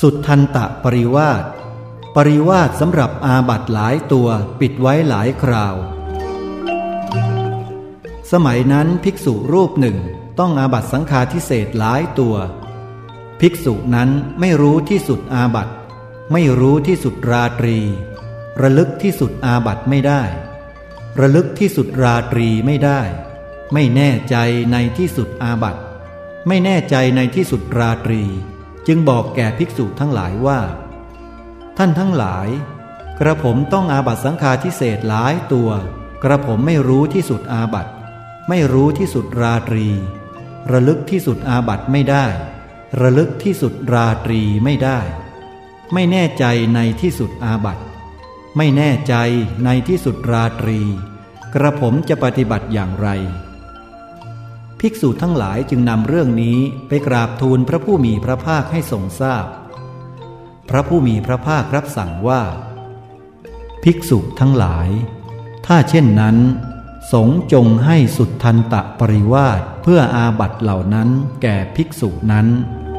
สุดทันตะปริวาสปริวาสสำหรับอาบัตหลายตัวปิดไว้หลายคราว สมัยนั้นภิกษุรูปหนึ่งต้องอาบัตสังฆาทิเศษหลายตัว ภิกษุนั้นไม่รู้ที่สุดอาบัตไม่รู้ที่สุดราตรี ระลึกที่สุดอาบัตไม่ได้ ระลึกที่สุดราตรีไม่ได้ ไม่แน่ใจในที่สุดอาบัตไม่แน่ใจในที่สุดราตรี จึงบอกแก่ภิกษุทั้งหลายว่า ท่านทั้งหลาย กระผมต้องอาบัตสังฆาทิเศษหลายตัว กระผมไม่รู้ที่สุดอาบัตไม่รู้ที่สุดราตรี ระลึกที่สุดอาบัตไม่ได้ ระลึกที่สุดราตรีไม่ได้ ไม่แน่ใจในที่สุดอาบัตไม่แน่ใจในที่สุดราตรี กระผมจะปฏิบัติอย่างไร ภิกษุทั้งหลายจึงนำเรื่องนี้ไปกราบทูลพระผู้มีพระภาคให้ทรงทราบพพระผู้มีพระภาครับสั่งว่า ภิกษุทั้งหลาย ถ้าเช่นนั้น สงจงให้สุดทันตะปริวาสเพื่ออาบัตเหล่านั้นแก่ภิกษุนั้น